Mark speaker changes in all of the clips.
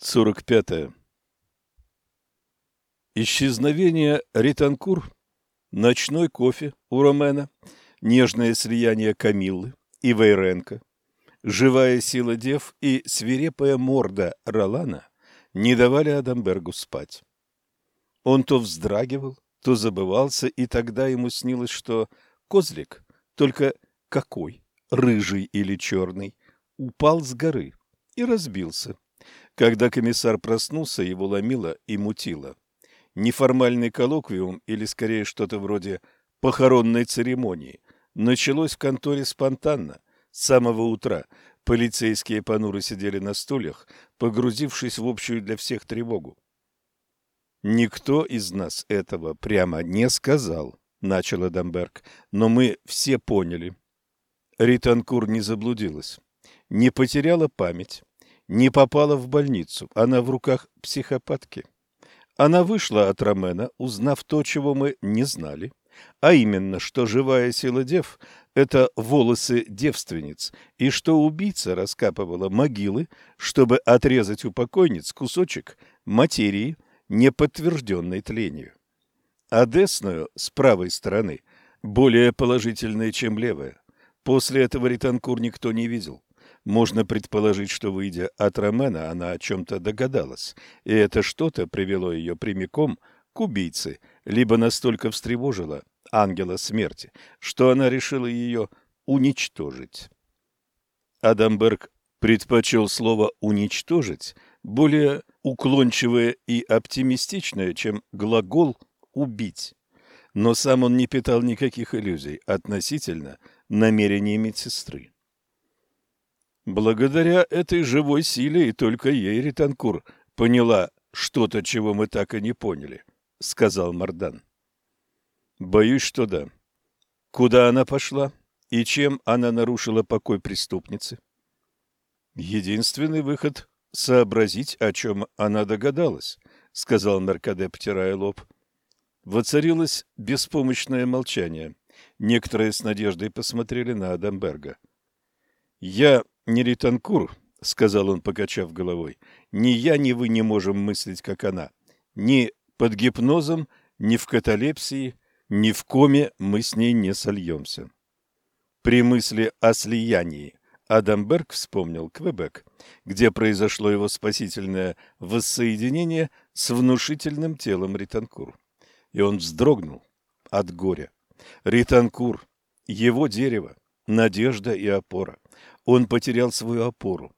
Speaker 1: 45. Исчезновение Ританкур, ночной кофе у Ромена, нежное слияние Камиллы и Вейренко, живая сила дев и свирепая морда Ролана не давали Адамбергу спать. Он то вздрагивал, то забывался, и тогда ему снилось, что козлик, только какой, рыжий или черный, упал с горы и разбился. Когда комиссар проснулся, его ломило и мутило. Неформальный коллоквиум, или скорее что-то вроде похоронной церемонии, началось в конторе спонтанно, с самого утра. Полицейские понуро сидели на стульях, погрузившись в общую для всех тревогу. «Никто из нас этого прямо не сказал», — начал Адамберг, — «но мы все поняли». Ританкур не заблудилась, не потеряла память, не попала в больницу, она в руках психопатки. Она вышла от Ромена, узнав то, чего мы не знали, а именно, что живая сила дев – это волосы девственниц, и что убийца раскапывала могилы, чтобы отрезать у покойниц кусочек материи, не подтвержденной тлению. А десную, с правой стороны, более положительная, чем левая. После этого Ританкур никто не видел. Можно предположить, что, выйдя от Ромена, она о чем-то догадалась, и это что-то привело ее прямиком к убийце, либо настолько встревожило ангела смерти, что она решила ее уничтожить. Адамберг предпочел слово «уничтожить» более уклончивое и оптимистичное, чем глагол «убить». Но сам он не питал никаких иллюзий относительно намерений медсестры. Благодаря этой живой силе и только ей Ританкур поняла что-то, чего мы так и не поняли, — сказал Мардан. Боюсь, что да. Куда она пошла и чем она нарушила покой преступницы? Единственный выход — сообразить, о чем она догадалась, — сказал Меркаде, потирая лоб. Воцарилось беспомощное молчание. Некоторые с надеждой посмотрели на Адамберга. «Я не Ританкур», — сказал он, покачав головой. «Ни я, ни вы не можем мыслить, как она. Ни под гипнозом, ни в каталепсии, ни в коме мы с ней не сольемся». При мысли о слиянии Адамберг вспомнил Квебек, где произошло его спасительное воссоединение с внушительным телом Ританкур. И он вздрогнул от горя. Ританкур, его дерево, надежда и опора. Он потерял свою опору.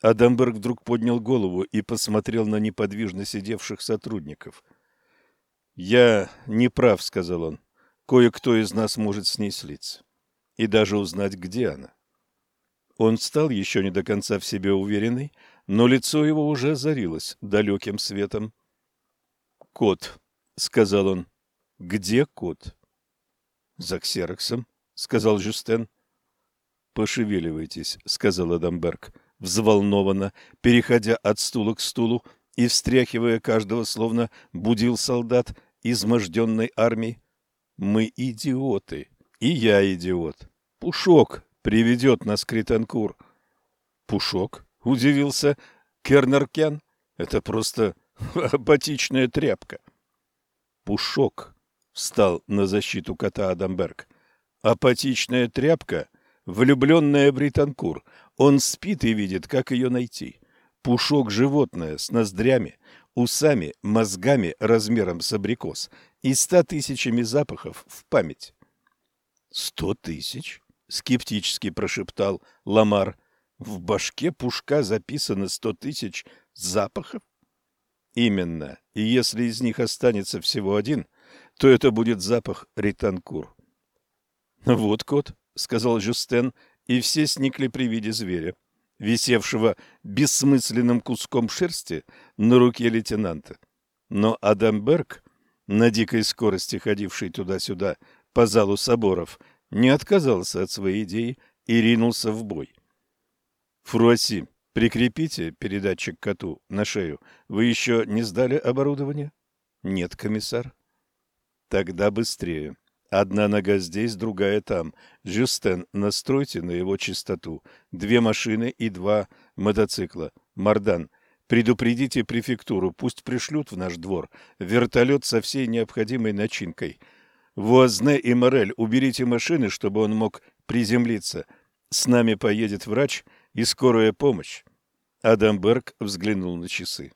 Speaker 1: Адамберг вдруг поднял голову и посмотрел на неподвижно сидевших сотрудников. «Я не прав», — сказал он. «Кое-кто из нас может с ней слиться. И даже узнать, где она». Он стал еще не до конца в себе уверенный, но лицо его уже озарилось далеким светом. «Кот», — сказал он. «Где кот?» «За ксероксом», — сказал Жюстен. «Пошевеливайтесь», — сказал Адамберг, взволнованно, переходя от стула к стулу и встряхивая каждого, словно будил солдат изможденной армии. «Мы идиоты, и я идиот. Пушок приведет нас к Ританкур». «Пушок?» — удивился Кернеркен. «Это просто апатичная тряпка». «Пушок», — встал на защиту кота Адамберг. «Апатичная тряпка влюбленная Британкур. Он спит и видит, как ее найти. Пушок животное с ноздрями, усами, мозгами размером с абрикос и ста тысячами запахов в память. «Сто тысяч?» — скептически прошептал Ламар. «В башке Пушка записано сто тысяч запахов?» «Именно. И если из них останется всего один, то это будет запах Ританкур». «Вот кот», — сказал Жюстен, и все сникли при виде зверя, висевшего бессмысленным куском шерсти на руке лейтенанта. Но Адамберг, на дикой скорости ходивший туда-сюда по залу соборов, не отказался от своей идеи и ринулся в бой. «Фруаси, прикрепите передатчик коту на шею. Вы еще не сдали оборудование?» «Нет, комиссар». «Тогда быстрее». Одна нога здесь, другая там. Жюстен, настройте на его чистоту. Две машины и два мотоцикла. Мардан, Предупредите префектуру, пусть пришлют в наш двор вертолет со всей необходимой начинкой. Вуазне и Морель, уберите машины, чтобы он мог приземлиться. С нами поедет врач и скорая помощь. Адамберг взглянул на часы.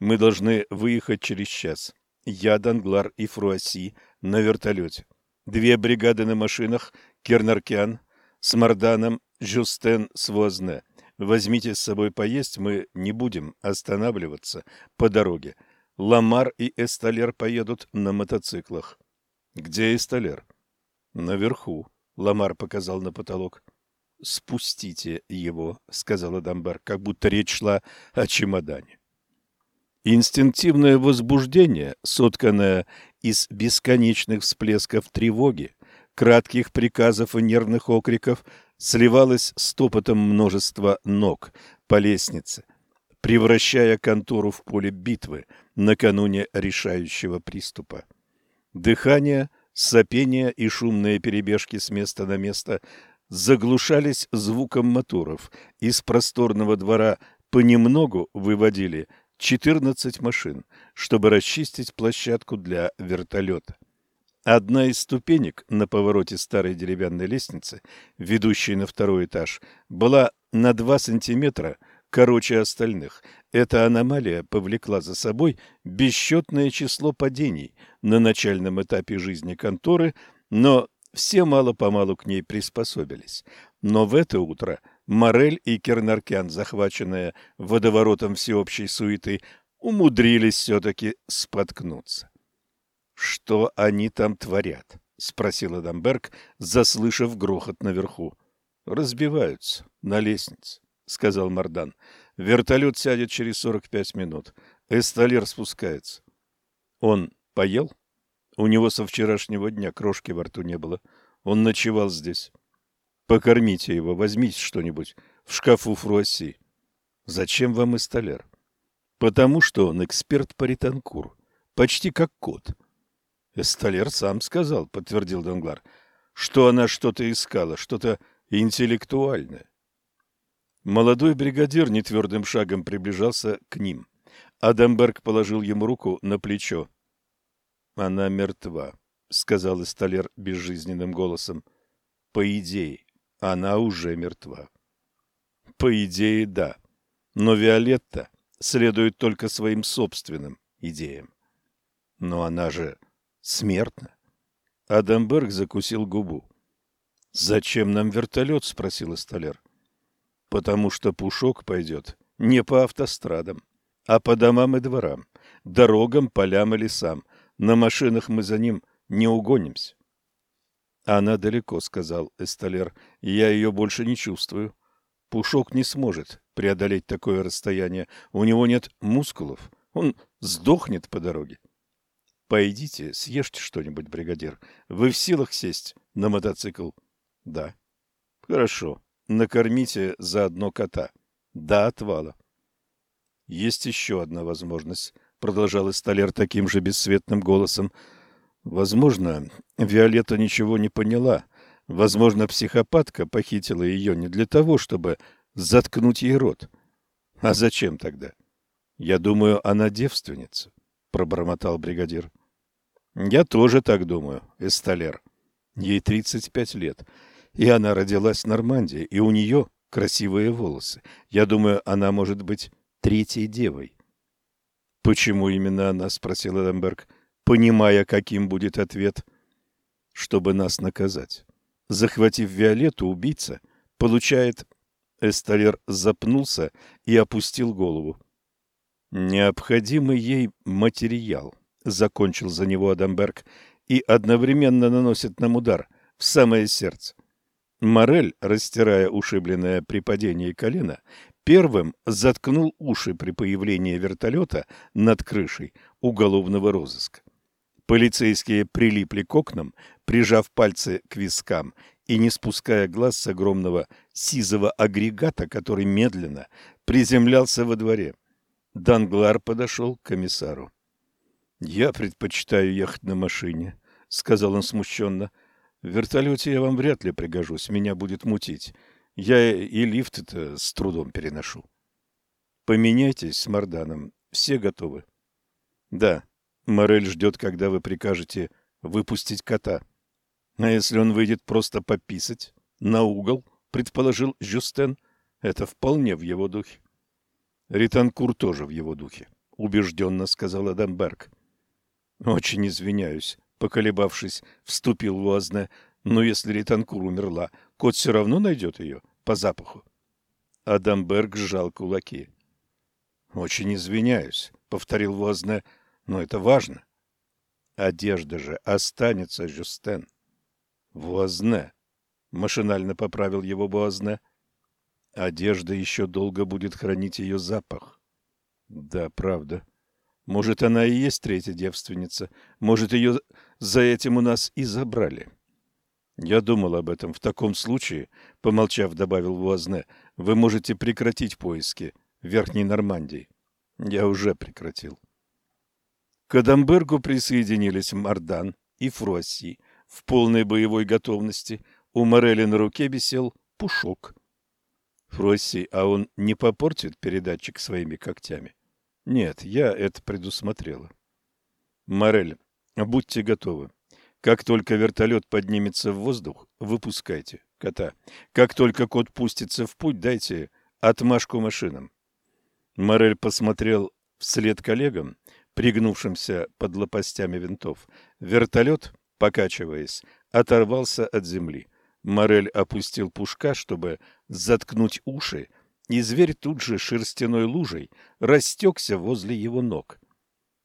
Speaker 1: Мы должны выехать через час. Я, Данглар и Фруасси на вертолете. Две бригады на машинах, Кернаркян с Марданом, Жюстен с Вуазне. Возьмите с собой поесть, мы не будем останавливаться по дороге. Ламар и Эсталер поедут на мотоциклах. Где Эсталер? Наверху. Ламар показал на потолок. Спустите его, сказала Дамбар, как будто речь шла о чемодане. Инстинктивное возбуждение, сотканное из бесконечных всплесков тревоги, кратких приказов и нервных окриков, сливалось с топотом множества ног по лестнице, превращая контору в поле битвы накануне решающего приступа. Дыхание, сопение и шумные перебежки с места на место заглушались звуком моторов. Из просторного двора понемногу выводили 14 машин, чтобы расчистить площадку для вертолета. Одна из ступенек на повороте старой деревянной лестницы, ведущей на второй этаж, была на 2 сантиметра короче остальных. Эта аномалия повлекла за собой бесчетное число падений на начальном этапе жизни конторы, но все мало-помалу к ней приспособились. Но в это утро Морель и Кернаркян, захваченные водоворотом всеобщей суеты, умудрились все-таки споткнуться. Что они там творят? спросил Адамберг, заслышав грохот наверху. Разбиваются на лестнице, сказал Мардан. Вертолет сядет через сорок пять минут. Эсталер спускается. Он поел? У него со вчерашнего дня крошки во рту не было. Он ночевал здесь. Покормите его, возьмите что-нибудь в шкафу Фруасси. Зачем вам Эсталер? Потому что он эксперт по ританкур, почти как кот. Эсталер сам сказал, подтвердил Данглар, что она что-то искала, что-то интеллектуальное. Молодой бригадир нетвердым шагом приближался к ним. Адамберг положил ему руку на плечо. «Она мертва», — сказал Эсталер безжизненным голосом. «По идее, она уже мертва». «По идее, да. Но Виолетта следует только своим собственным идеям. Но она же смертно. Адамберг закусил губу. «Зачем нам вертолет?» — спросил Столяр. «Потому что Пушок пойдет не по автострадам, а по домам и дворам, дорогам, полям и лесам. На машинах мы за ним не угонимся». «Она далеко», — сказал Эсталер, — «я ее больше не чувствую. Пушок не сможет преодолеть такое расстояние. У него нет мускулов. Он сдохнет по дороге. Пойдите, съешьте что-нибудь, бригадир. Вы в силах сесть на мотоцикл? Да. Хорошо. Накормите заодно кота. До отвала. Есть еще одна возможность, продолжал Столер таким же бесцветным голосом. Возможно, Виолетта ничего не поняла. Возможно, психопатка похитила ее не для того, чтобы заткнуть ей рот. А зачем тогда? Я думаю, она девственница пробормотал бригадир. Я тоже так думаю, Эсталер. Ей 35 лет, и она родилась в Нормандии, и у нее красивые волосы. Я думаю, она может быть третьей девой. Почему именно она, спросил Эдемберг, понимая, каким будет ответ, чтобы нас наказать. Захватив Виолетту, убийца получает Эсталер запнулся и опустил голову. Необходимый ей материал, закончил за него Адамберг, и одновременно наносит нам удар в самое сердце. Морель, растирая ушибленное при падении колено, первым заткнул уши при появлении вертолета над крышей уголовного розыска. Полицейские прилипли к окнам, прижав пальцы к вискам и не спуская глаз с огромного сизого агрегата, который медленно приземлялся во дворе. Данглар подошел к комиссару. «Я предпочитаю ехать на машине», — сказал он смущенно. «В вертолете я вам вряд ли пригожусь, меня будет мутить. Я и лифт это с трудом переношу». Поменяйтесь с Марданом. Все готовы. Да, Морель ждет, когда вы прикажете выпустить кота. А если он выйдет просто пописать на угол, предположил Жюстен, это вполне в его духе. Ританкур тоже в его духе, убежденно сказал Адамберг. Очень извиняюсь, поколебавшись, вступил Вуазне, но если Ританкур умерла, кот все равно найдет ее по запаху. Адамберг сжал кулаки. Очень извиняюсь, повторил Вуазне, но это важно. Одежда же останется, Жюстен. Вуазне. Машинально поправил его Буазне. Одежда еще долго будет хранить ее запах. Да, правда. Может, она и есть третья девственница. Может, ее за этим у нас и забрали. Я думал об этом. В таком случае, помолчав, добавил Вуазне, вы можете прекратить поиски в Верхней Нормандии. Я уже прекратил. К Адамбергу присоединились Мардан и Фросси в полной боевой готовности. У Морели на руке висел пушок. Фросси, а он не попортит передатчик своими когтями? Нет, я это предусмотрела. Морель, будьте готовы. Как только вертолет поднимется в воздух, выпускайте кота. Как только кот пустится в путь, дайте отмашку машинам. Морель посмотрел вслед коллегам, пригнувшимся под лопастями винтов. Вертолет покачиваясь, оторвался от земли. Морель опустил пушка, чтобы заткнуть уши, и зверь тут же шерстяной лужей растекся возле его ног.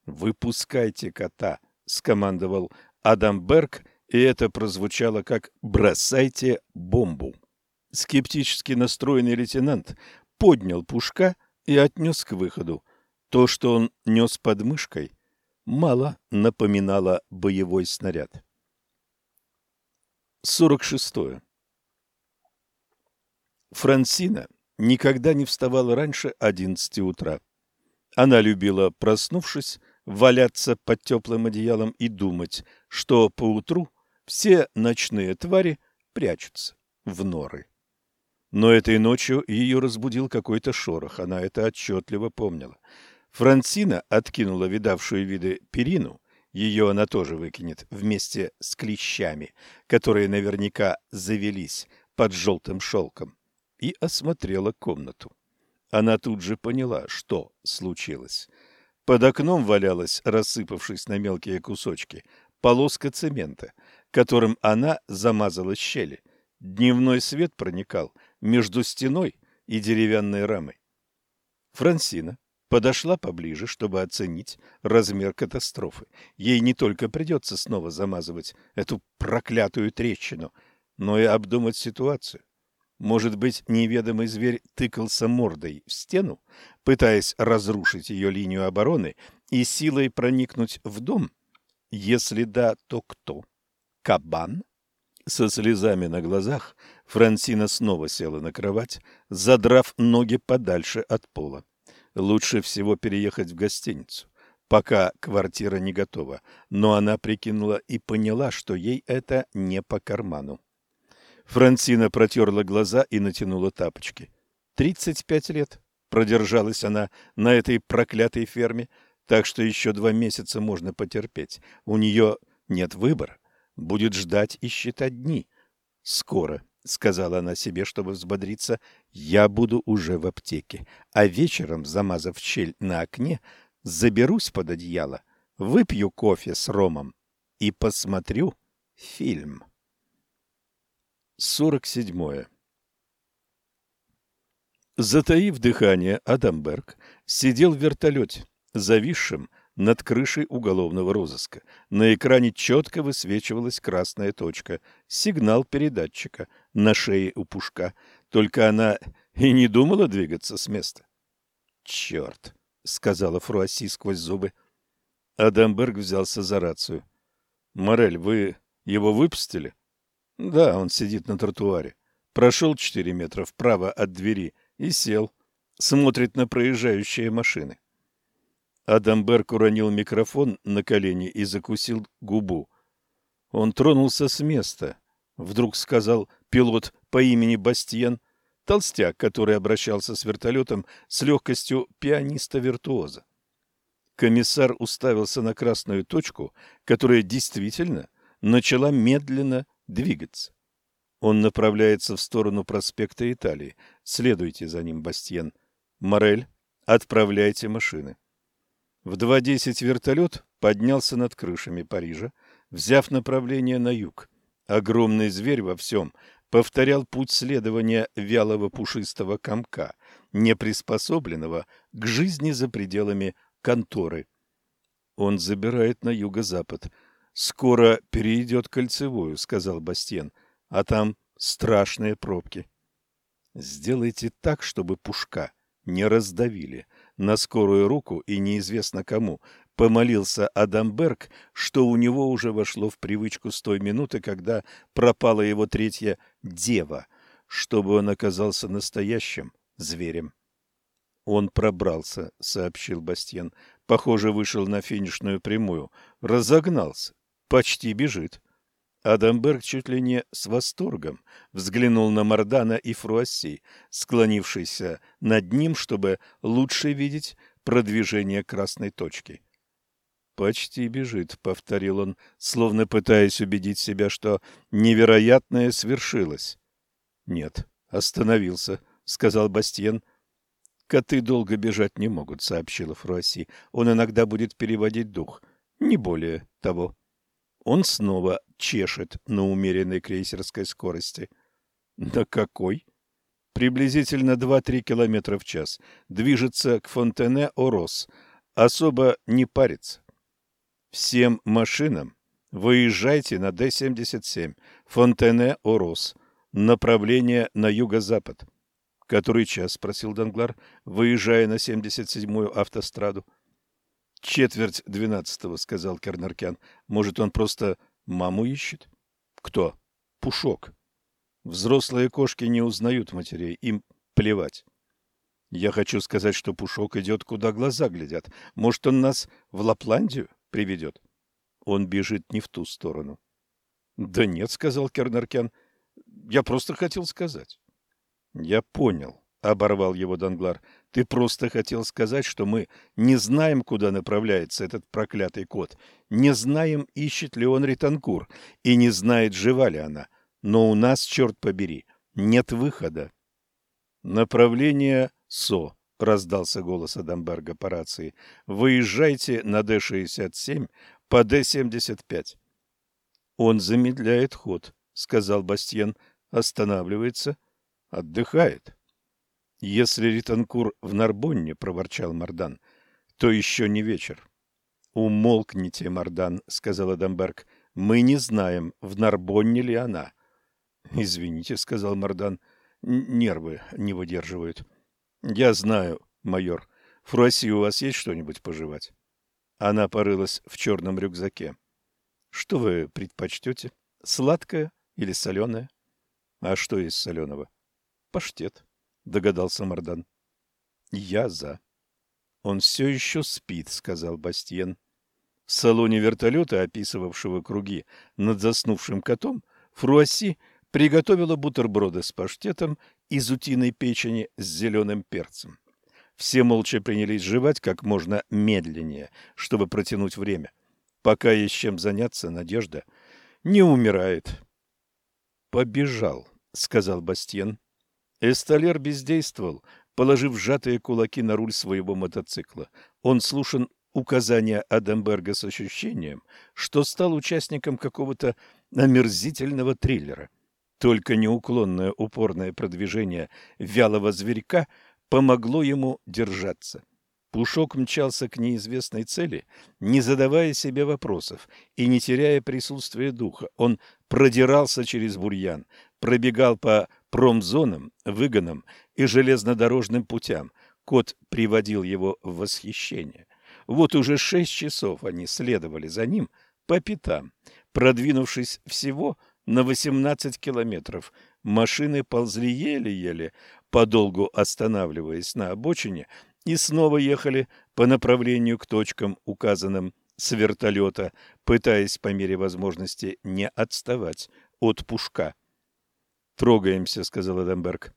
Speaker 1: «Выпускайте кота!» — скомандовал Адам Берг, и это прозвучало как «бросайте бомбу». Скептически настроенный лейтенант поднял пушка и отнес к выходу. То, что он нес под мышкой, мало напоминало боевой снаряд. 46. Франсина никогда не вставала раньше 11 утра. Она любила, проснувшись, валяться под теплым одеялом и думать, что поутру все ночные твари прячутся в норы. Но этой ночью ее разбудил какой-то шорох, она это отчетливо помнила. Франсина откинула видавшую виды перину, ее она тоже выкинет вместе с клещами, которые наверняка завелись под желтым шелком, и осмотрела комнату. Она тут же поняла, что случилось. Под окном валялась, рассыпавшись на мелкие кусочки, полоска цемента, которым она замазала щели. Дневной свет проникал между стеной и деревянной рамой. Франсина подошла поближе, чтобы оценить размер катастрофы. Ей не только придется снова замазывать эту проклятую трещину, но и обдумать ситуацию. Может быть, неведомый зверь тыкался мордой в стену, пытаясь разрушить ее линию обороны и силой проникнуть в дом? Если да, то кто? Кабан? Со слезами на глазах Франсина снова села на кровать, задрав ноги подальше от пола лучше всего переехать в гостиницу, пока квартира не готова, но она прикинула и поняла, что ей это не по карману. Франсина протерла глаза и натянула тапочки. Тридцать пять лет продержалась она на этой проклятой ферме, так что еще два месяца можно потерпеть. У нее нет выбора, будет ждать и считать дни. Скоро — сказала она себе, чтобы взбодриться, — я буду уже в аптеке, а вечером, замазав щель на окне, заберусь под одеяло, выпью кофе с ромом и посмотрю фильм. 47. Затаив дыхание, Адамберг сидел в вертолете, зависшем над крышей уголовного розыска. На экране четко высвечивалась красная точка, сигнал передатчика на шее у пушка. Только она и не думала двигаться с места. «Черт!» — сказала Фруасси сквозь зубы. Адамберг взялся за рацию. «Морель, вы его выпустили?» «Да, он сидит на тротуаре. Прошел четыре метра вправо от двери и сел. Смотрит на проезжающие машины. Адамберг уронил микрофон на колени и закусил губу. Он тронулся с места. Вдруг сказал пилот по имени Бастиен. Толстяк, который обращался с вертолетом с легкостью пианиста-виртуоза. Комиссар уставился на красную точку, которая действительно начала медленно двигаться. Он направляется в сторону проспекта Италии. Следуйте за ним, Бастьен. Морель, отправляйте машины. В 2.10 вертолет поднялся над крышами Парижа, взяв направление на юг. Огромный зверь во всем повторял путь следования вялого пушистого комка, не приспособленного к жизни за пределами конторы. Он забирает на юго-запад. Скоро перейдет кольцевую, сказал Бастен, а там страшные пробки. Сделайте так, чтобы пушка не раздавили на скорую руку и неизвестно кому. Помолился Адамберг, что у него уже вошло в привычку с той минуты, когда пропала его третья дева, чтобы он оказался настоящим зверем. Он пробрался, сообщил Бастен. Похоже, вышел на финишную прямую. Разогнался. Почти бежит. Адамберг чуть ли не с восторгом взглянул на Мордана и Фруасси, склонившийся над ним, чтобы лучше видеть продвижение красной точки. «Почти бежит», — повторил он, словно пытаясь убедить себя, что невероятное свершилось. «Нет, остановился», — сказал Бастиен. «Коты долго бежать не могут», — сообщила Фруасси. «Он иногда будет переводить дух, не более того». Он снова чешет на умеренной крейсерской скорости. На какой? Приблизительно 2-3 км в час. Движется к Фонтене-Орос. Особо не парится. Всем машинам выезжайте на Д-77. Фонтене-Орос. Направление на юго-запад. Который час? спросил Данглар, выезжая на 77-ю автостраду. Четверть двенадцатого, сказал Кернаркян. Может, он просто маму ищет? Кто? Пушок. Взрослые кошки не узнают матерей, им плевать. Я хочу сказать, что Пушок идет, куда глаза глядят. Может, он нас в Лапландию приведет? Он бежит не в ту сторону. Да нет, сказал Кернаркян. Я просто хотел сказать. Я понял, оборвал его Данглар. Ты просто хотел сказать, что мы не знаем, куда направляется этот проклятый кот, не знаем, ищет ли он Ританкур, и не знает, жива ли она. Но у нас, черт побери, нет выхода. Направление СО, раздался голос Адамберга по рации. Выезжайте на Д-67 по Д-75. Он замедляет ход, сказал Бастьен, останавливается, отдыхает. Если Ританкур в Нарбонне, проворчал Мардан, то еще не вечер. Умолкните, Мардан, сказал Адамберг. Мы не знаем, в Нарбонне ли она. Извините, сказал Мардан. Нервы не выдерживают. Я знаю, майор. Фруасси, у вас есть что-нибудь пожевать? Она порылась в черном рюкзаке. Что вы предпочтете? Сладкое или соленое? А что из соленого? Паштет догадался Мардан. Я за. Он все еще спит, сказал Бастиен. В салоне вертолета, описывавшего круги над заснувшим котом, Фруасси приготовила бутерброды с паштетом из утиной печени с зеленым перцем. Все молча принялись жевать как можно медленнее, чтобы протянуть время. Пока есть чем заняться, Надежда не умирает. «Побежал», — сказал Бастиен, Эсталер бездействовал, положив сжатые кулаки на руль своего мотоцикла. Он слушал указания Адамберга с ощущением, что стал участником какого-то омерзительного триллера. Только неуклонное упорное продвижение вялого зверька помогло ему держаться. Пушок мчался к неизвестной цели, не задавая себе вопросов и не теряя присутствия духа. Он продирался через бурьян, пробегал по промзонам, выгонам и железнодорожным путям. Кот приводил его в восхищение. Вот уже шесть часов они следовали за ним по пятам, продвинувшись всего на 18 километров. Машины ползли еле-еле, подолгу останавливаясь на обочине, и снова ехали по направлению к точкам, указанным с вертолета, пытаясь по мере возможности не отставать от пушка. «Трогаемся», — сказал Эдемберг.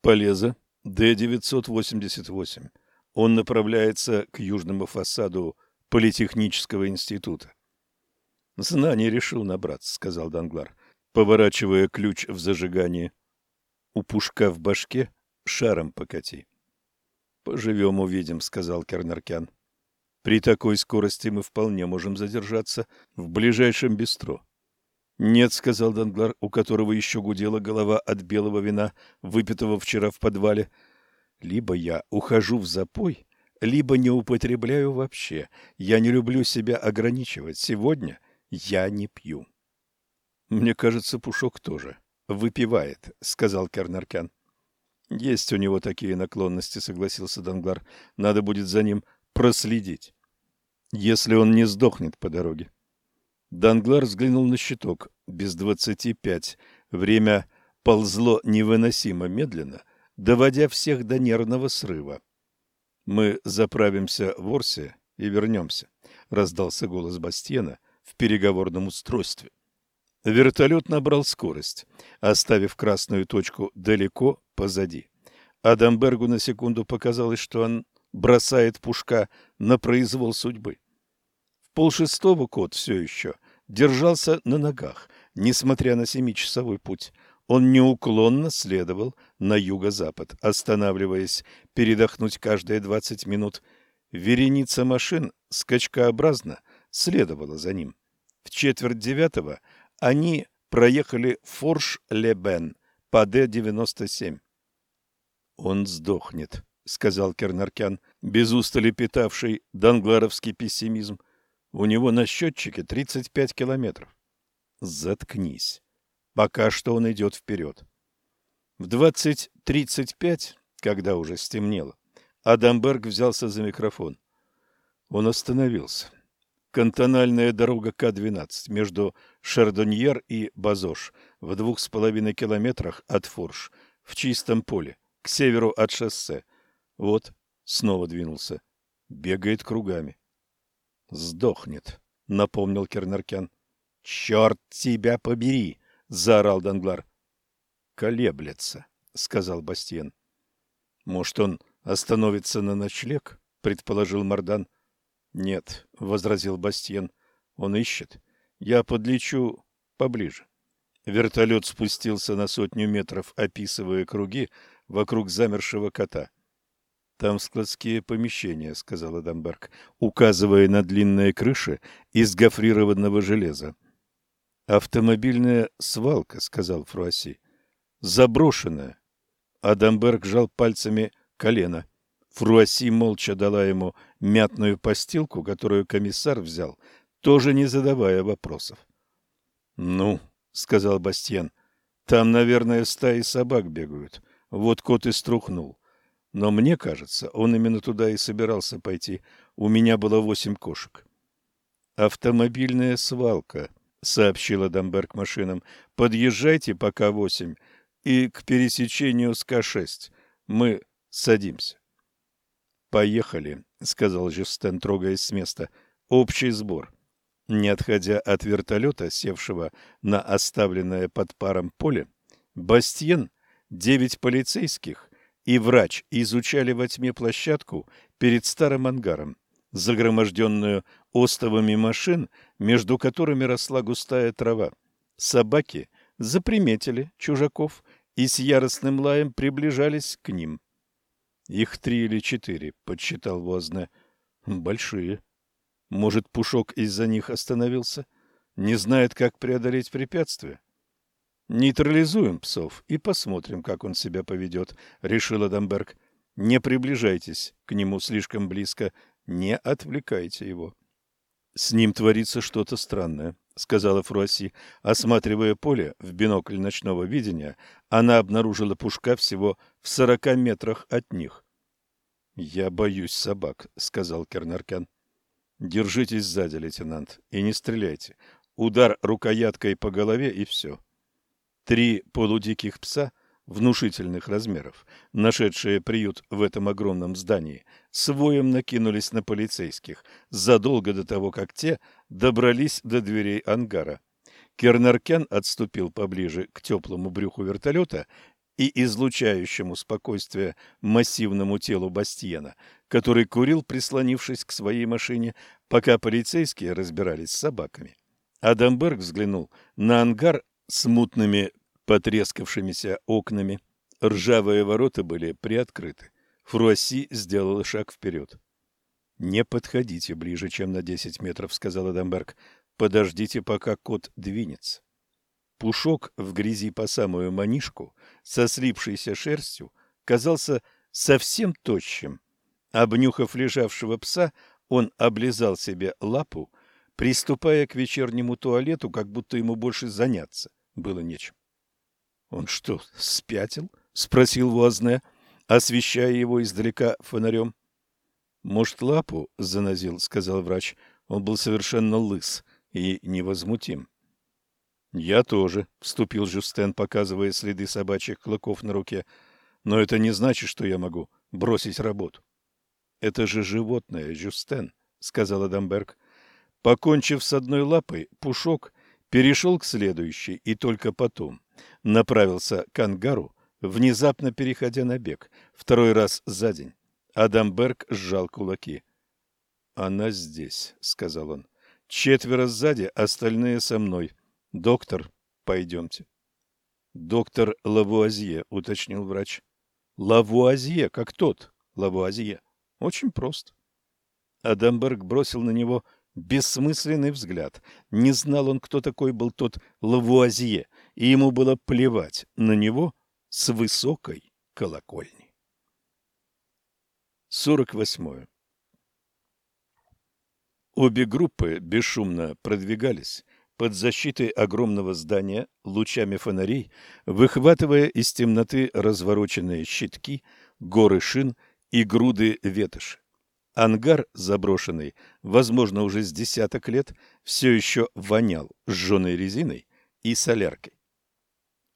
Speaker 1: Полеза, Д-988. Он направляется к южному фасаду Политехнического института. «Знаний решил набраться», — сказал Данглар, поворачивая ключ в зажигании. «У пушка в башке шаром покати». «Поживем, увидим», — сказал Кернаркян. «При такой скорости мы вполне можем задержаться в ближайшем бистро». «Нет», — сказал Данглар, у которого еще гудела голова от белого вина, выпитого вчера в подвале. «Либо я ухожу в запой, либо не употребляю вообще. Я не люблю себя ограничивать. Сегодня я не пью». «Мне кажется, Пушок тоже выпивает», — сказал Кернаркян. Есть у него такие наклонности, согласился Данглар. Надо будет за ним проследить, если он не сдохнет по дороге. Данглар взглянул на щиток. Без двадцати пять. Время ползло невыносимо медленно, доводя всех до нервного срыва. «Мы заправимся в Орсе и вернемся», — раздался голос Бастиена в переговорном устройстве. Вертолет набрал скорость, оставив красную точку далеко позади. Адамбергу на секунду показалось, что он бросает пушка на произвол судьбы. В полшестого кот все еще держался на ногах, несмотря на семичасовой путь. Он неуклонно следовал на юго-запад, останавливаясь передохнуть каждые двадцать минут. Вереница машин скачкообразно следовала за ним. В четверть девятого они проехали Форш-Лебен по Д-97. «Он сдохнет», — сказал Кернаркян, без устали питавший дангларовский пессимизм. «У него на счетчике 35 километров». «Заткнись. Пока что он идет вперед». В 20.35, когда уже стемнело, Адамберг взялся за микрофон. Он остановился. Кантональная дорога К-12 между Шардоньер и Базош в двух с половиной километрах от Форш, в чистом поле, к северу от шоссе. Вот, снова двинулся. Бегает кругами. «Сдохнет», — напомнил Кернаркян. «Черт тебя побери!» — заорал Данглар. «Колеблется», — сказал Бастиен. «Может, он остановится на ночлег?» — предположил Мардан. Нет, возразил Бастиен. Он ищет. Я подлечу поближе. Вертолет спустился на сотню метров, описывая круги вокруг замершего кота. Там складские помещения, сказал Адамберг, указывая на длинные крыши из гофрированного железа. Автомобильная свалка, сказал Фруасси. Заброшенная. Адамберг жал пальцами колено. Фруасси молча дала ему мятную постилку, которую комиссар взял, тоже не задавая вопросов. «Ну», — сказал Бастьен, — «там, наверное, стаи собак бегают. Вот кот и струхнул. Но мне кажется, он именно туда и собирался пойти. У меня было восемь кошек». «Автомобильная свалка», — сообщила Дамберг машинам. «Подъезжайте пока восемь и к пересечению с К-6. Мы садимся». «Поехали», — сказал Жюстен, трогаясь с места. «Общий сбор». Не отходя от вертолета, севшего на оставленное под паром поле, Бастьен, девять полицейских и врач изучали во тьме площадку перед старым ангаром, загроможденную остовами машин, между которыми росла густая трава. Собаки заприметили чужаков и с яростным лаем приближались к ним. Их три или четыре, подсчитал Возне. Большие. Может, Пушок из-за них остановился? Не знает, как преодолеть препятствие? Нейтрализуем псов и посмотрим, как он себя поведет, решил Адамберг. Не приближайтесь к нему слишком близко, не отвлекайте его. С ним творится что-то странное. — сказала Фруасси. Осматривая поле в бинокль ночного видения, она обнаружила пушка всего в сорока метрах от них. — Я боюсь собак, — сказал Кернаркян. — Держитесь сзади, лейтенант, и не стреляйте. Удар рукояткой по голове и все. Три полудиких пса — внушительных размеров, нашедшие приют в этом огромном здании, с воем накинулись на полицейских задолго до того, как те добрались до дверей ангара. Кернаркян отступил поближе к теплому брюху вертолета и излучающему спокойствие массивному телу Бастиена, который курил, прислонившись к своей машине, пока полицейские разбирались с собаками. Адамберг взглянул на ангар с мутными потрескавшимися окнами. Ржавые ворота были приоткрыты. Фруасси сделала шаг вперед. «Не подходите ближе, чем на десять метров», — сказал Адамберг. «Подождите, пока кот двинется». Пушок в грязи по самую манишку, со слипшейся шерстью, казался совсем тощим. Обнюхав лежавшего пса, он облизал себе лапу, приступая к вечернему туалету, как будто ему больше заняться было нечем. — Он что, спятил? — спросил Вуазне, освещая его издалека фонарем. — Может, лапу занозил, — сказал врач. Он был совершенно лыс и невозмутим. «Я тоже», — вступил Жюстен, показывая следы собачьих клыков на руке. «Но это не значит, что я могу бросить работу». «Это же животное, Жюстен», — сказал Адамберг. Покончив с одной лапой, Пушок перешел к следующей и только потом направился к ангару, внезапно переходя на бег, второй раз за день. Адамберг сжал кулаки. «Она здесь», — сказал он. «Четверо сзади, остальные со мной». Доктор, пойдемте. Доктор Лавуазье, уточнил врач. Лавуазье, как тот Лавуазье. Очень просто. Адамберг бросил на него бессмысленный взгляд. Не знал он, кто такой был тот Лавуазье, и ему было плевать на него с высокой колокольни. 48. Обе группы бесшумно продвигались, под защитой огромного здания лучами фонарей, выхватывая из темноты развороченные щитки, горы шин и груды ветоши. Ангар, заброшенный, возможно, уже с десяток лет, все еще вонял сжженной резиной и соляркой.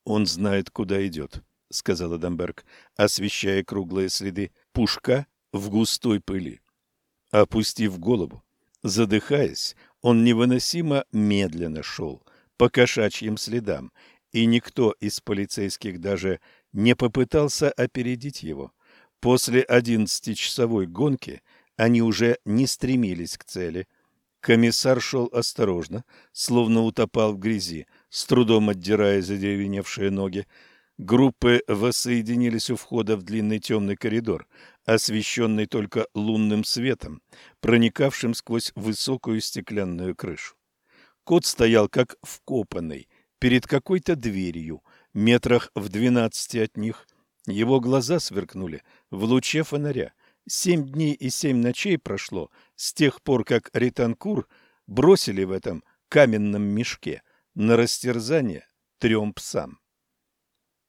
Speaker 1: «Он знает, куда идет», — сказал Адамберг, освещая круглые следы пушка в густой пыли. Опустив голову, задыхаясь, он невыносимо медленно шел по кошачьим следам, и никто из полицейских даже не попытался опередить его. После одиннадцатичасовой гонки они уже не стремились к цели. Комиссар шел осторожно, словно утопал в грязи, с трудом отдирая задеревеневшие ноги. Группы воссоединились у входа в длинный темный коридор, освещенный только лунным светом, проникавшим сквозь высокую стеклянную крышу. Кот стоял как вкопанный перед какой-то дверью, метрах в двенадцати от них. Его глаза сверкнули в луче фонаря. Семь дней и семь ночей прошло с тех пор, как Ританкур бросили в этом каменном мешке на растерзание трем псам.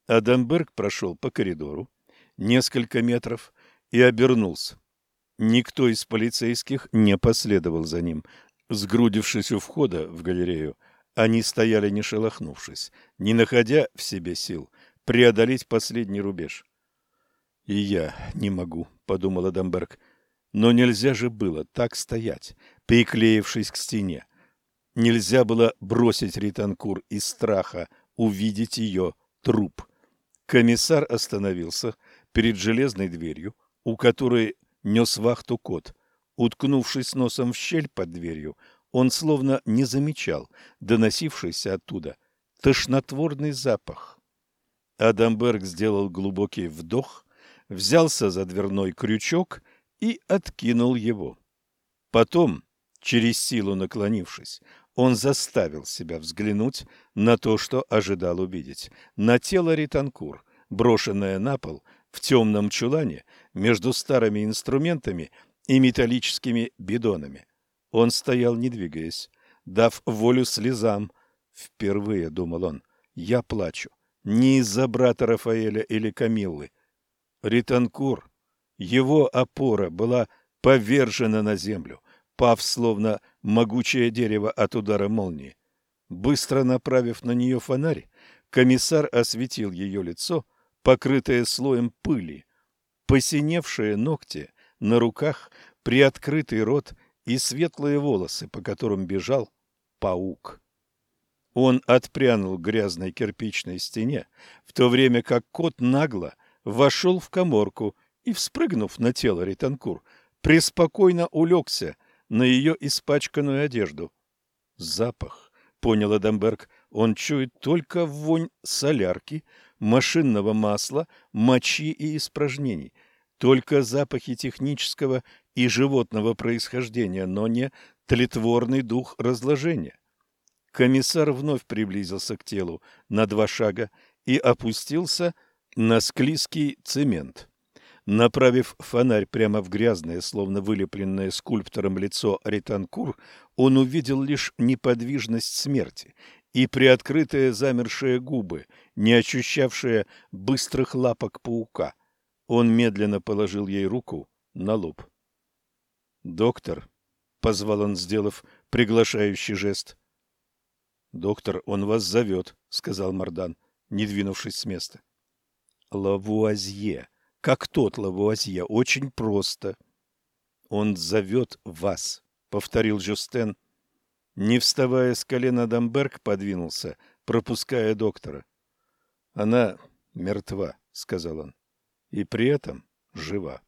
Speaker 1: Адамберг прошел по коридору несколько метров и обернулся. Никто из полицейских не последовал за ним. Сгрудившись у входа в галерею, они стояли не шелохнувшись, не находя в себе сил преодолеть последний рубеж. «И я не могу», — подумал Адамберг. «Но нельзя же было так стоять, приклеившись к стене. Нельзя было бросить Ританкур из страха увидеть ее труп. Комиссар остановился перед железной дверью, у которой нес вахту кот. Уткнувшись носом в щель под дверью, он словно не замечал доносившийся оттуда тошнотворный запах. Адамберг сделал глубокий вдох, взялся за дверной крючок и откинул его. Потом, через силу наклонившись, он заставил себя взглянуть на то, что ожидал увидеть. На тело Ританкур, брошенное на пол в темном чулане между старыми инструментами и металлическими бидонами. Он стоял, не двигаясь, дав волю слезам. Впервые, думал он, я плачу. Не из-за брата Рафаэля или Камиллы. Ританкур, его опора была повержена на землю пав словно могучее дерево от удара молнии. Быстро направив на нее фонарь, комиссар осветил ее лицо, покрытое слоем пыли, посиневшие ногти на руках, приоткрытый рот и светлые волосы, по которым бежал паук. Он отпрянул к грязной кирпичной стене, в то время как кот нагло вошел в коморку и, вспрыгнув на тело Ританкур, преспокойно улегся на ее испачканную одежду. Запах, понял Адамберг, он чует только вонь солярки, машинного масла, мочи и испражнений, только запахи технического и животного происхождения, но не тлетворный дух разложения. Комиссар вновь приблизился к телу на два шага и опустился на склизкий цемент. Направив фонарь прямо в грязное, словно вылепленное скульптором лицо Ританкур, он увидел лишь неподвижность смерти и приоткрытые замершие губы, не ощущавшие быстрых лапок паука. Он медленно положил ей руку на лоб. «Доктор», — позвал он, сделав приглашающий жест. «Доктор, он вас зовет», — сказал Мардан, не двинувшись с места. «Лавуазье», как тот Лавуазье, очень просто. Он зовет вас, повторил Жюстен. Не вставая с колена, Дамберг подвинулся, пропуская доктора. Она мертва, сказал он, и при этом жива.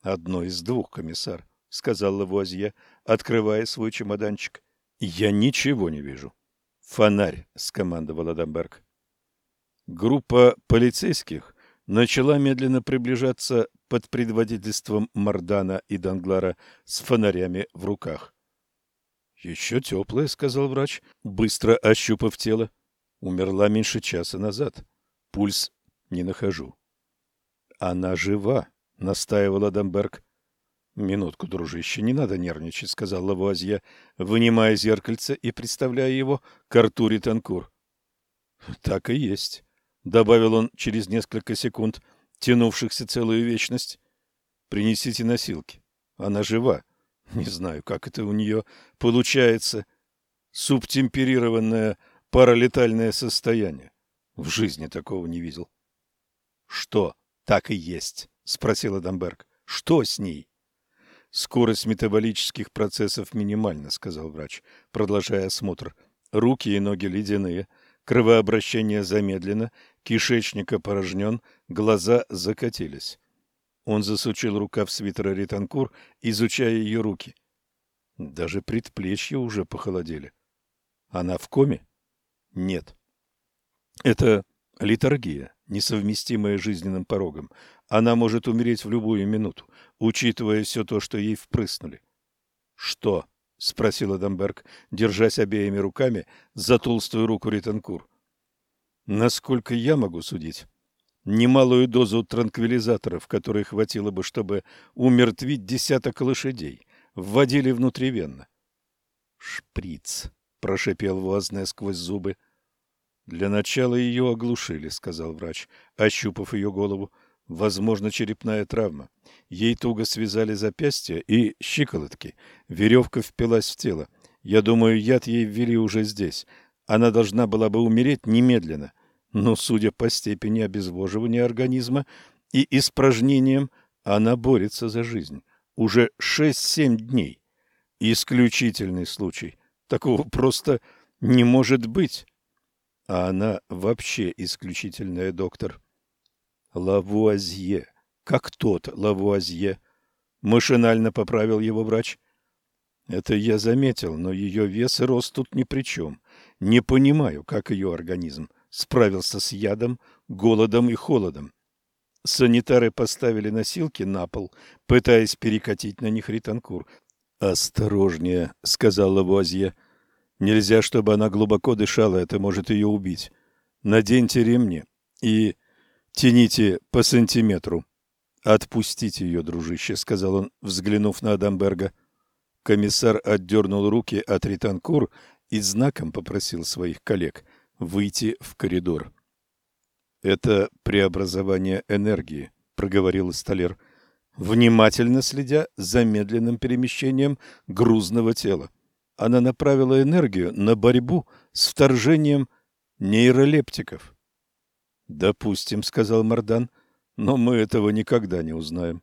Speaker 1: Одно из двух, комиссар, сказал Лавуазье, открывая свой чемоданчик. Я ничего не вижу. Фонарь, скомандовал Адамберг. Группа полицейских начала медленно приближаться под предводительством Мардана и Данглара с фонарями в руках. «Еще теплая», — сказал врач, быстро ощупав тело. «Умерла меньше часа назад. Пульс не нахожу». «Она жива», — настаивал Адамберг. «Минутку, дружище, не надо нервничать», — сказал Лавуазье, вынимая зеркальце и представляя его к Артуре Танкур. «Так и есть. — добавил он через несколько секунд, тянувшихся целую вечность. «Принесите носилки. Она жива. Не знаю, как это у нее получается. Субтемперированное паралетальное состояние. В жизни такого не видел». «Что? Так и есть?» — спросил Адамберг. «Что с ней?» «Скорость метаболических процессов минимальна», — сказал врач, продолжая осмотр. «Руки и ноги ледяные». Кровообращение замедлено, кишечник опорожнен, глаза закатились. Он засучил рукав свитера Ританкур, изучая ее руки. Даже предплечья уже похолодели. Она в коме? Нет. Это литургия, несовместимая с жизненным порогом. Она может умереть в любую минуту, учитывая все то, что ей впрыснули. Что? — спросил Адамберг, держась обеими руками за толстую руку Ританкур. — Насколько я могу судить, немалую дозу транквилизаторов, которой хватило бы, чтобы умертвить десяток лошадей, вводили внутривенно. — Шприц, — прошипел Вуазне сквозь зубы. — Для начала ее оглушили, — сказал врач, ощупав ее голову. Возможно, черепная травма. Ей туго связали запястья и щиколотки. Веревка впилась в тело. Я думаю, яд ей ввели уже здесь. Она должна была бы умереть немедленно. Но, судя по степени обезвоживания организма и испражнениям, она борется за жизнь. Уже шесть-семь дней. Исключительный случай. Такого просто не может быть. А она вообще исключительная, доктор. Лавуазье, как тот Лавуазье. Машинально поправил его врач. Это я заметил, но ее вес и рост тут ни при чем. Не понимаю, как ее организм справился с ядом, голодом и холодом. Санитары поставили носилки на пол, пытаясь перекатить на них ританкур. «Осторожнее», — сказал Лавуазье. «Нельзя, чтобы она глубоко дышала, это может ее убить. Наденьте ремни и Тяните по сантиметру. Отпустите ее, дружище, сказал он, взглянув на Адамберга. Комиссар отдернул руки от Ританкур и знаком попросил своих коллег выйти в коридор. Это преобразование энергии, проговорил Столяр, внимательно следя за медленным перемещением грузного тела. Она направила энергию на борьбу с вторжением нейролептиков. «Допустим», — сказал Мардан, — «но мы этого никогда не узнаем».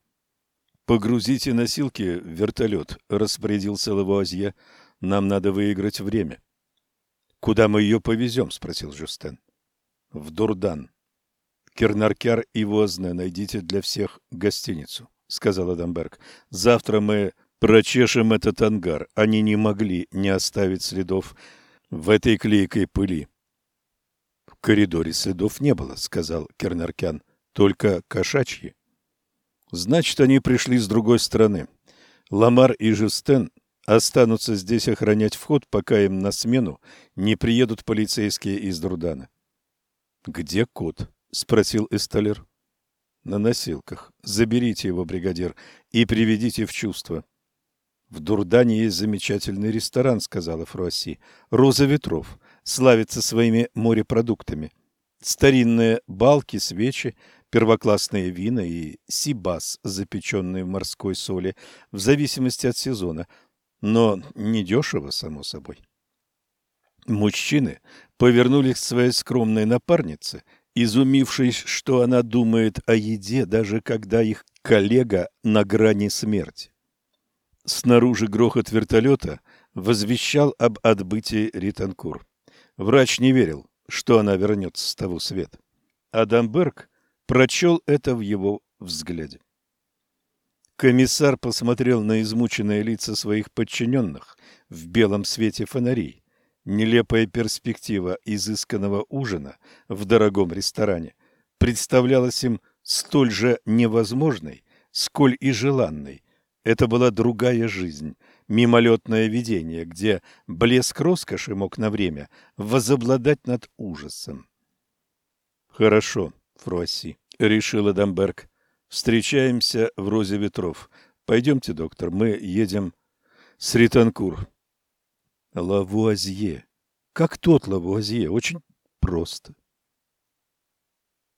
Speaker 1: «Погрузите носилки в вертолет», — распорядился Лавуазье. «Нам надо выиграть время». Куда мы ее повезем? спросил Жюстен. В Дурдан. Кернаркяр и Возне найдите для всех гостиницу, сказал Адамберг. Завтра мы прочешем этот ангар. Они не могли не оставить следов в этой клейкой пыли. В коридоре следов не было, сказал Кернаркян, только кошачьи. Значит, они пришли с другой стороны. Ламар и Жюстен останутся здесь охранять вход, пока им на смену не приедут полицейские из Друдана. Где кот? спросил Эсталер. На носилках. Заберите его, бригадир, и приведите в чувство. В Дурдане есть замечательный ресторан, сказала Фруасси. Роза ветров славится своими морепродуктами. Старинные балки, свечи, первоклассные вина и сибас, запеченные в морской соли, в зависимости от сезона, но недешево, само собой. Мужчины повернулись к своей скромной напарнице, изумившись, что она думает о еде, даже когда их коллега на грани смерти. Снаружи грохот вертолета возвещал об отбытии Ританкур. Врач не верил, что она вернется с того света. Адамберг прочел это в его взгляде. Комиссар посмотрел на измученные лица своих подчиненных в белом свете фонарей. Нелепая перспектива изысканного ужина в дорогом ресторане представлялась им столь же невозможной, сколь и желанной. Это была другая жизнь, мимолетное видение, где блеск роскоши мог на время возобладать над ужасом. «Хорошо», Фруасси, — решил Адамберг. Встречаемся в Розе ветров. Пойдемте, доктор, мы едем с Ританкур. Лавуазье. Как тот Лавуазье, очень просто.